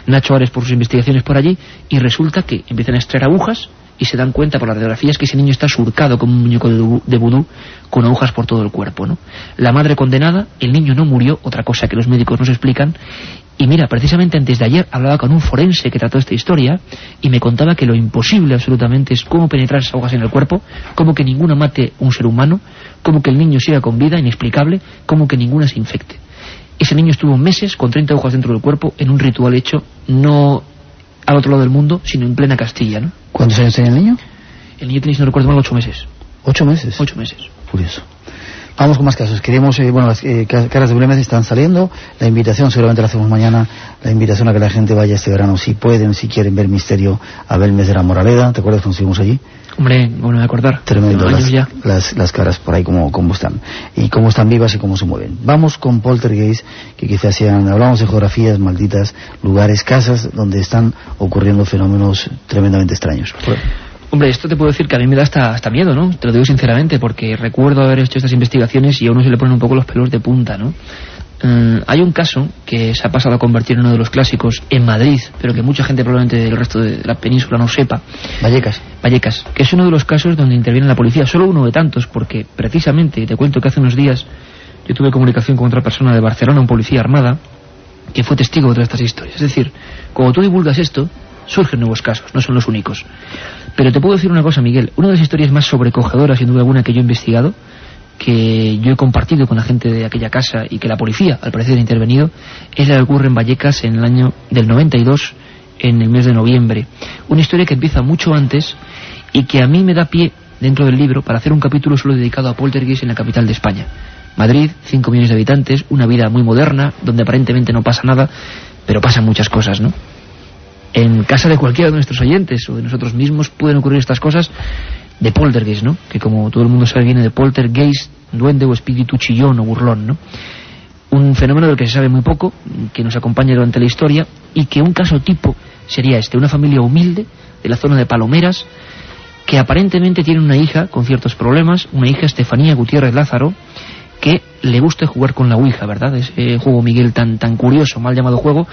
Nacho Ares por sus investigaciones por allí, y resulta que empiezan a extraer agujas y se dan cuenta por las radiografías que ese niño está surcado como un muñeco de vudú con agujas por todo el cuerpo. ¿no? La madre condenada, el niño no murió, otra cosa que los médicos nos explican, y mira, precisamente antes de ayer hablaba con un forense que trató esta historia y me contaba que lo imposible absolutamente es cómo penetrar esas agujas en el cuerpo, cómo que ninguna mate un ser humano, cómo que el niño siga con vida, inexplicable, cómo que ninguna se infecte. Ese niño estuvo meses con 30 agujas dentro del cuerpo en un ritual hecho no al otro lado del mundo, sino en plena Castilla, ¿no? ¿Cuántos años tenía el niño? El niño tenía, si no recuerdo mal, ocho meses. ¿Ocho meses? Ocho meses. Curioso. Vamos con más casos. Queremos, eh, bueno, las eh, caras de problemas están saliendo. La invitación seguramente la hacemos mañana. La invitación a que la gente vaya este verano, si pueden, si quieren ver Misterio, a ver mes de la Moraleda. ¿Te acuerdas cuando estuvimos allí? Hombre, bueno, de acordar. Tremendo las, ya. Las, las, caras por ahí como, como están. Y cómo están vivas y cómo se mueven. Vamos con Poltergeist, que quizás sean, hablamos de geografías malditas, lugares, casas donde están ocurriendo fenómenos tremendamente extraños. Hombre, esto te puedo decir que a mí me da hasta, hasta miedo, ¿no? Te lo digo sinceramente, porque recuerdo haber hecho estas investigaciones y a uno se le ponen un poco los pelos de punta, ¿no? Uh, hay un caso que se ha pasado a convertir en uno de los clásicos en Madrid, pero que mucha gente probablemente del resto de la península no sepa. Vallecas. Vallecas, que es uno de los casos donde interviene la policía, solo uno de tantos, porque precisamente, te cuento que hace unos días yo tuve comunicación con otra persona de Barcelona, un policía armada, que fue testigo de todas estas historias. Es decir, cuando tú divulgas esto, surgen nuevos casos, no son los únicos. Pero te puedo decir una cosa, Miguel, una de las historias más sobrecogedoras, sin duda alguna, que yo he investigado, que yo he compartido con la gente de aquella casa y que la policía, al parecer, ha intervenido, es la que ocurre en Vallecas en el año del 92, en el mes de noviembre. Una historia que empieza mucho antes y que a mí me da pie, dentro del libro, para hacer un capítulo solo dedicado a Poltergeist en la capital de España. Madrid, 5 millones de habitantes, una vida muy moderna, donde aparentemente no pasa nada, pero pasan muchas cosas, ¿no? En casa de cualquiera de nuestros oyentes o de nosotros mismos pueden ocurrir estas cosas de poltergeist, ¿no? Que como todo el mundo sabe viene de poltergeist, duende o espíritu chillón o burlón, ¿no? Un fenómeno del que se sabe muy poco, que nos acompaña durante la historia y que un caso tipo sería este, una familia humilde de la zona de Palomeras que aparentemente tiene una hija con ciertos problemas, una hija Estefanía Gutiérrez Lázaro, que le gusta jugar con la Ouija, ¿verdad? Ese juego, Miguel, tan, tan curioso, mal llamado juego,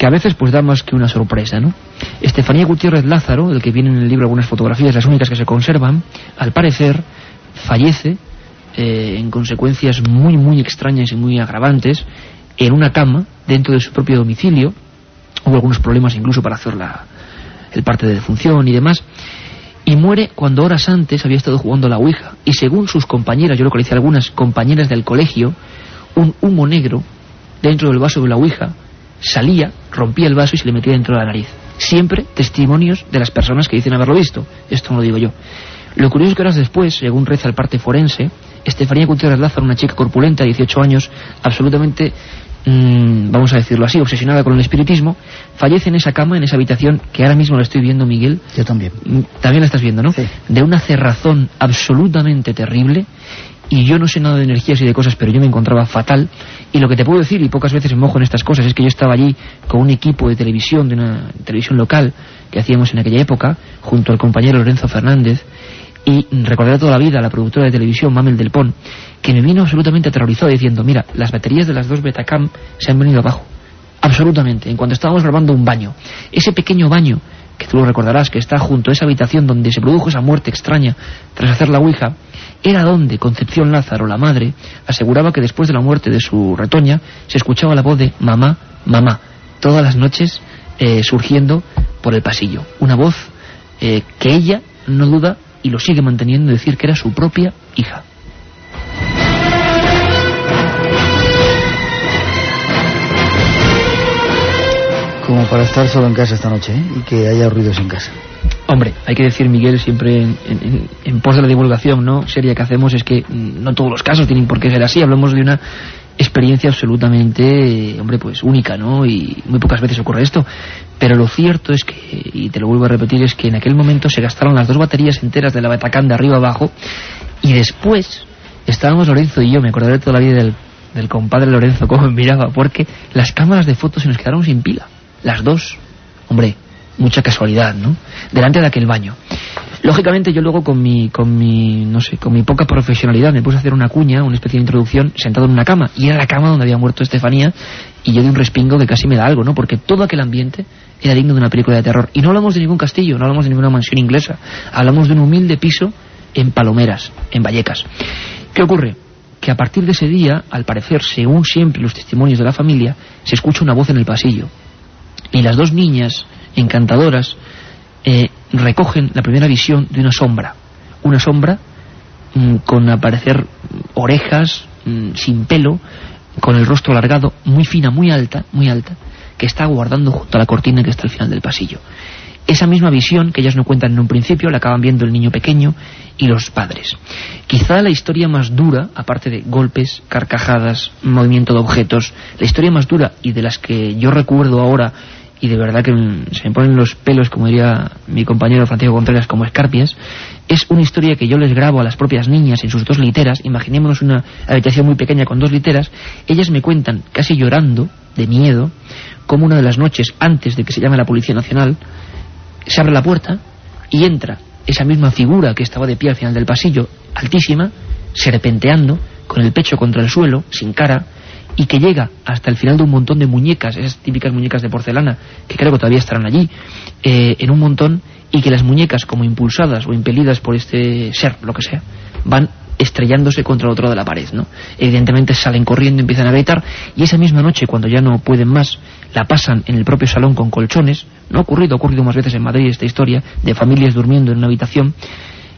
que a veces pues da más que una sorpresa, ¿no? Estefanía Gutiérrez Lázaro, del que vienen en el libro algunas fotografías, las únicas que se conservan, al parecer fallece eh, en consecuencias muy muy extrañas y muy agravantes en una cama dentro de su propio domicilio. Hubo algunos problemas incluso para hacer la, el parte de defunción y demás. Y muere cuando horas antes había estado jugando a la Ouija. Y según sus compañeras, yo localicé algunas compañeras del colegio, un humo negro dentro del vaso de la Ouija salía, rompía el vaso y se le metía dentro de la nariz. Siempre testimonios de las personas que dicen haberlo visto. Esto no lo digo yo. Lo curioso es que horas después, según reza el parte forense, Estefanía Gutiérrez Lázaro, una chica corpulenta de 18 años, absolutamente, mmm, vamos a decirlo así, obsesionada con el espiritismo, fallece en esa cama, en esa habitación, que ahora mismo la estoy viendo, Miguel. Yo también. También la estás viendo, ¿no? Sí. De una cerrazón absolutamente terrible y yo no sé nada de energías y de cosas, pero yo me encontraba fatal. Y lo que te puedo decir, y pocas veces me mojo en estas cosas, es que yo estaba allí con un equipo de televisión, de una televisión local, que hacíamos en aquella época, junto al compañero Lorenzo Fernández, Y recordaré toda la vida a la productora de televisión, Mamel del Pon, que me vino absolutamente aterrorizado diciendo, mira, las baterías de las dos Betacam se han venido abajo. Absolutamente, en cuanto estábamos grabando un baño. Ese pequeño baño, que tú lo recordarás, que está junto a esa habitación donde se produjo esa muerte extraña tras hacer la Ouija, era donde Concepción Lázaro, la madre, aseguraba que después de la muerte de su retoña se escuchaba la voz de mamá, mamá, todas las noches eh, surgiendo por el pasillo. Una voz eh, que ella no duda y lo sigue manteniendo decir que era su propia hija. Como para estar solo en casa esta noche ¿eh? y que haya ruidos en casa. Hombre, hay que decir, Miguel, siempre en, en, pos de la divulgación no seria que hacemos es que mm, no todos los casos tienen por qué ser así. Hablamos de una experiencia absolutamente, hombre, pues única, ¿no? Y muy pocas veces ocurre esto. Pero lo cierto es que, y te lo vuelvo a repetir, es que en aquel momento se gastaron las dos baterías enteras de la Batacán de arriba abajo y después estábamos Lorenzo y yo, me acordaré toda la vida del, del compadre Lorenzo, cómo me miraba, porque las cámaras de fotos se nos quedaron sin pila. Las dos. Hombre, mucha casualidad, ¿no? Delante de aquel baño. Lógicamente yo luego con mi, con mi, no sé, con mi poca profesionalidad me puse a hacer una cuña, una especie de introducción, sentado en una cama. Y era la cama donde había muerto Estefanía y yo di un respingo que casi me da algo, ¿no? Porque todo aquel ambiente era digno de una película de terror. Y no hablamos de ningún castillo, no hablamos de ninguna mansión inglesa. Hablamos de un humilde piso en Palomeras, en Vallecas. ¿Qué ocurre? Que a partir de ese día, al parecer, según siempre los testimonios de la familia, se escucha una voz en el pasillo. Y las dos niñas, encantadoras, eh, recogen la primera visión de una sombra. Una sombra mmm, con aparecer orejas, mmm, sin pelo, con el rostro alargado, muy fina, muy alta, muy alta, que está guardando junto a la cortina que está al final del pasillo. Esa misma visión que ellas no cuentan en un principio la acaban viendo el niño pequeño y los padres. Quizá la historia más dura, aparte de golpes, carcajadas, movimiento de objetos, la historia más dura y de las que yo recuerdo ahora y de verdad que se me ponen los pelos, como diría mi compañero Francisco Contreras, como escarpias, es una historia que yo les grabo a las propias niñas en sus dos literas, imaginémonos una habitación muy pequeña con dos literas, ellas me cuentan, casi llorando, de miedo, como una de las noches antes de que se llame la Policía Nacional, se abre la puerta y entra esa misma figura que estaba de pie al final del pasillo, altísima, serpenteando, con el pecho contra el suelo, sin cara, y que llega hasta el final de un montón de muñecas, esas típicas muñecas de porcelana, que creo que todavía estarán allí, eh, en un montón, y que las muñecas, como impulsadas o impelidas por este ser, lo que sea, van estrellándose contra el otro de la pared, ¿no? Evidentemente salen corriendo, empiezan a gritar, y esa misma noche, cuando ya no pueden más, la pasan en el propio salón con colchones, no ha ocurrido, ha ocurrido más veces en Madrid esta historia, de familias durmiendo en una habitación,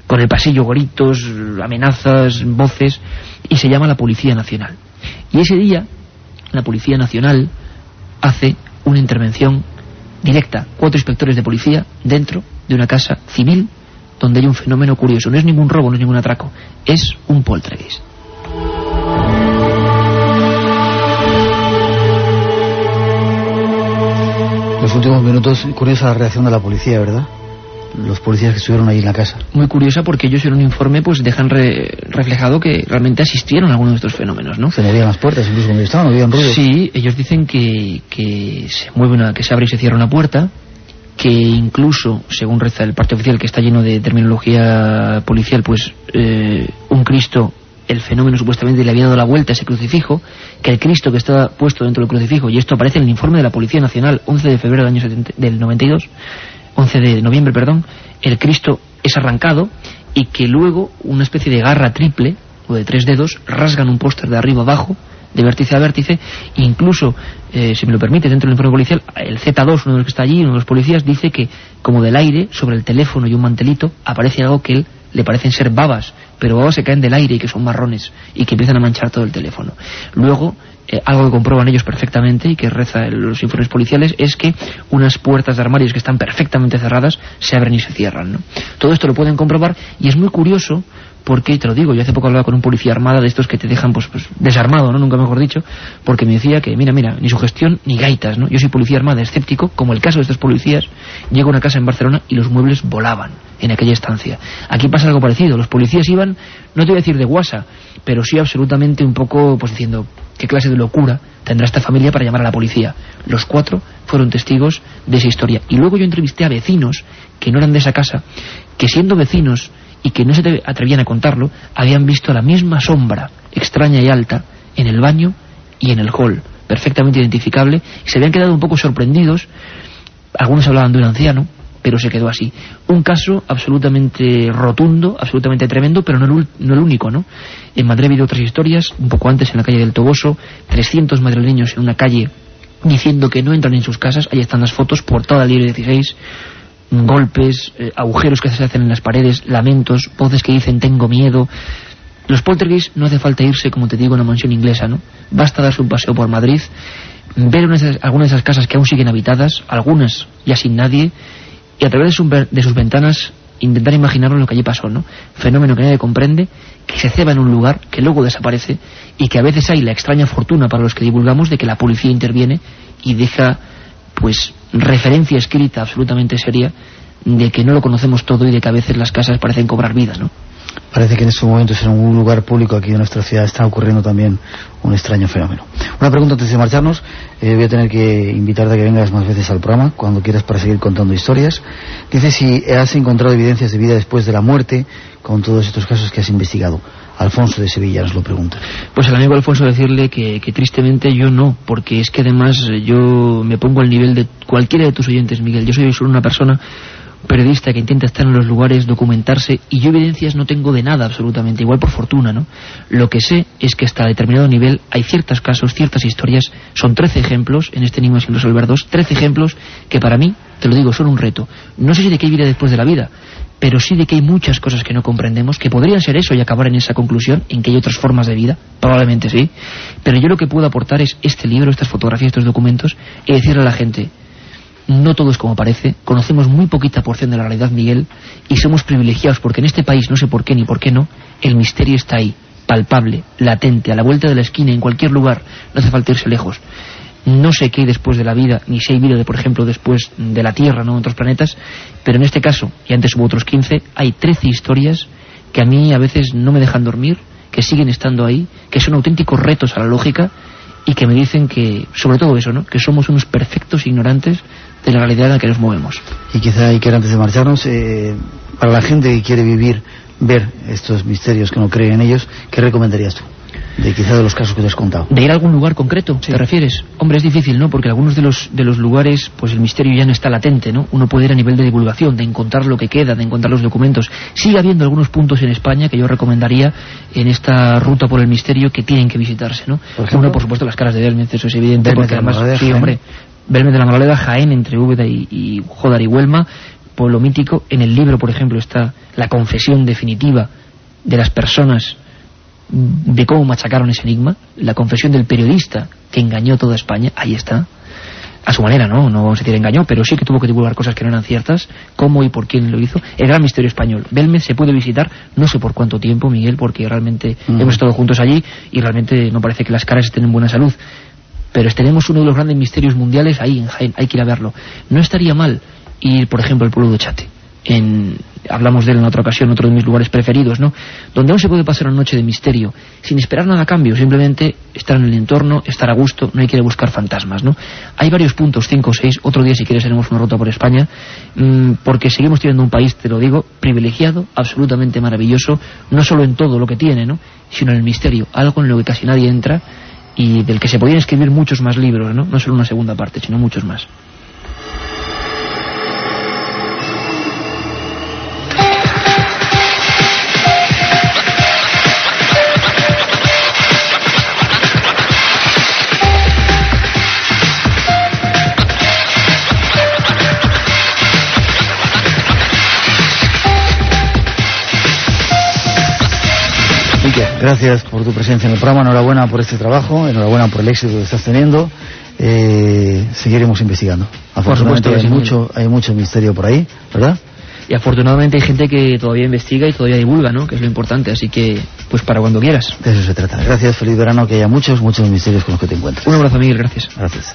con el pasillo gritos, amenazas, voces, y se llama la Policía Nacional. Y ese día, la Policía Nacional hace una intervención directa, cuatro inspectores de policía dentro de una casa civil donde hay un fenómeno curioso. No es ningún robo, no es ningún atraco, es un poltergeist. Los últimos minutos, curiosa la reacción de la policía, ¿verdad? Los policías que estuvieron ahí en la casa. Muy curiosa porque ellos en un informe pues dejan re reflejado que realmente asistieron a algunos de estos fenómenos, ¿no? Se abrían las puertas, incluso cuando estaban, no habían ruido. Sí, ellos dicen que, que se mueve una, que se abre y se cierra una puerta, que incluso, según reza el parte oficial que está lleno de terminología policial, pues eh, un Cristo el fenómeno supuestamente le había dado la vuelta a ese crucifijo, que el Cristo que estaba puesto dentro del crucifijo, y esto aparece en el informe de la Policía Nacional, 11 de febrero del año 70, del 92, 11 de noviembre, perdón, el Cristo es arrancado y que luego una especie de garra triple o de tres dedos rasgan un póster de arriba abajo, de vértice a vértice, incluso, eh, si me lo permite, dentro del informe policial, el Z2, uno de los que está allí, uno de los policías, dice que como del aire, sobre el teléfono y un mantelito, aparece algo que él le parecen ser babas, pero babas se caen del aire y que son marrones y que empiezan a manchar todo el teléfono. Luego, eh, algo que comprueban ellos perfectamente y que reza los informes policiales es que unas puertas de armarios que están perfectamente cerradas se abren y se cierran. ¿no? Todo esto lo pueden comprobar y es muy curioso porque, te lo digo, yo hace poco hablaba con un policía armada de estos que te dejan pues, pues desarmado, ¿no? Nunca mejor dicho, porque me decía que, mira, mira, ni sugestión ni gaitas, ¿no? Yo soy policía armada escéptico, como el caso de estos policías, llego a una casa en Barcelona y los muebles volaban en aquella estancia. Aquí pasa algo parecido, los policías iban, no te voy a decir de guasa, pero sí absolutamente un poco, pues diciendo, qué clase de locura tendrá esta familia para llamar a la policía. Los cuatro fueron testigos de esa historia. Y luego yo entrevisté a vecinos que no eran de esa casa, que siendo vecinos y que no se atrevían a contarlo, habían visto la misma sombra extraña y alta en el baño y en el hall, perfectamente identificable, y se habían quedado un poco sorprendidos. Algunos hablaban de un anciano, pero se quedó así. Un caso absolutamente rotundo, absolutamente tremendo, pero no el, no el único, ¿no? En Madrid ha habido otras historias, un poco antes en la calle del Toboso, 300 madrileños en una calle diciendo que no entran en sus casas, ahí están las fotos, portada del libro 16, golpes, eh, agujeros que se hacen en las paredes, lamentos, voces que dicen tengo miedo. Los poltergeist no hace falta irse, como te digo, a una mansión inglesa, ¿no? Basta darse un paseo por Madrid, ver unas, algunas de esas casas que aún siguen habitadas, algunas ya sin nadie, y a través de, su, de sus ventanas intentar imaginarnos lo que allí pasó, ¿no? Fenómeno que nadie comprende, que se ceba en un lugar, que luego desaparece, y que a veces hay la extraña fortuna para los que divulgamos de que la policía interviene y deja, pues, referencia escrita absolutamente seria de que no lo conocemos todo y de que a veces las casas parecen cobrar vida, ¿no? Parece que en estos momentos en un lugar público aquí en nuestra ciudad está ocurriendo también un extraño fenómeno. Una pregunta antes de marcharnos. Eh, voy a tener que invitarte a que vengas más veces al programa, cuando quieras, para seguir contando historias. Dice si has encontrado evidencias de vida después de la muerte con todos estos casos que has investigado. Alfonso de Sevilla nos lo pregunta. Pues al amigo Alfonso decirle que, que, tristemente yo no, porque es que además yo me pongo al nivel de cualquiera de tus oyentes, Miguel. Yo soy solo una persona periodista que intenta estar en los lugares, documentarse, y yo evidencias no tengo de nada absolutamente, igual por fortuna, ¿no? Lo que sé es que hasta determinado nivel hay ciertos casos, ciertas historias, son 13 ejemplos, en este Enigma sin resolver dos, 13 ejemplos que para mí, te lo digo, son un reto. No sé si de qué vida después de la vida, pero sí de que hay muchas cosas que no comprendemos, que podrían ser eso y acabar en esa conclusión, en que hay otras formas de vida, probablemente sí, pero yo lo que puedo aportar es este libro, estas fotografías, estos documentos, y decirle a la gente, no todo es como parece, conocemos muy poquita porción de la realidad, Miguel, y somos privilegiados porque en este país, no sé por qué ni por qué no, el misterio está ahí, palpable, latente, a la vuelta de la esquina, en cualquier lugar, no hace falta irse lejos. No sé qué hay después de la vida, ni si hay vida, de, por ejemplo, después de la Tierra, no en otros planetas, pero en este caso, y antes hubo otros 15, hay 13 historias que a mí a veces no me dejan dormir, que siguen estando ahí, que son auténticos retos a la lógica y que me dicen que, sobre todo eso, ¿no? que somos unos perfectos ignorantes de la realidad en la que nos movemos. Y quizá hay que antes de marcharnos, eh, para la gente que quiere vivir, ver estos misterios que no cree en ellos, ¿qué recomendarías tú? De quizá de los casos que te has contado. ¿De ir a algún lugar concreto, te refieres? Hombre, es difícil, ¿no? Porque algunos de los, de los lugares, pues el misterio ya no está latente, ¿no? Uno puede ir a nivel de divulgación, de encontrar lo que queda, de encontrar los documentos. Sigue habiendo algunos puntos en España que yo recomendaría en esta ruta por el misterio que tienen que visitarse, ¿no? Por ejemplo, Uno, por supuesto, las caras de Belmez, eso es evidente, porque además, sí, Jaén. hombre, Belmez de la Moraleda, Jaén, entre Úbeda y, y Jodar y Huelma, pueblo mítico. En el libro, por ejemplo, está la confesión definitiva de las personas de cómo machacaron ese enigma, la confesión del periodista que engañó toda España, ahí está. A su manera, ¿no? No vamos a decir engañó, pero sí que tuvo que divulgar cosas que no eran ciertas, cómo y por quién lo hizo. El gran misterio español. Belmez se puede visitar, no sé por cuánto tiempo, Miguel, porque realmente Mm. hemos estado juntos allí y realmente no parece que las caras estén en buena salud. Pero tenemos uno de los grandes misterios mundiales ahí en Jaén, hay que ir a verlo. No estaría mal ir, por ejemplo, al pueblo de Chate. En, hablamos de él en otra ocasión, otro de mis lugares preferidos, ¿no? Donde aún se puede pasar una noche de misterio, sin esperar nada a cambio, simplemente estar en el entorno, estar a gusto, no hay que ir a buscar fantasmas, ¿no? Hay varios puntos, cinco o seis, otro día si quieres haremos una ruta por España, mm, porque seguimos teniendo un país, te lo digo, privilegiado, absolutamente maravilloso, no solo en todo lo que tiene, ¿no? Sino en el misterio, algo en lo que casi nadie entra y del que se podrían escribir muchos más libros, ¿no? No solo una segunda parte, sino muchos más. Gracias por tu presencia en el programa, enhorabuena por este trabajo, enhorabuena por el éxito que estás teniendo. Eh, seguiremos investigando. Afortunadamente supuesto hay mucho, hay mucho misterio por ahí, ¿verdad? Y afortunadamente hay gente que todavía investiga y todavía divulga, ¿no? Que es lo importante, así que, pues para cuando quieras. De eso se trata. Gracias, feliz verano, que haya muchos, muchos misterios con los que te encuentres. Un abrazo, Miguel, gracias. Gracias.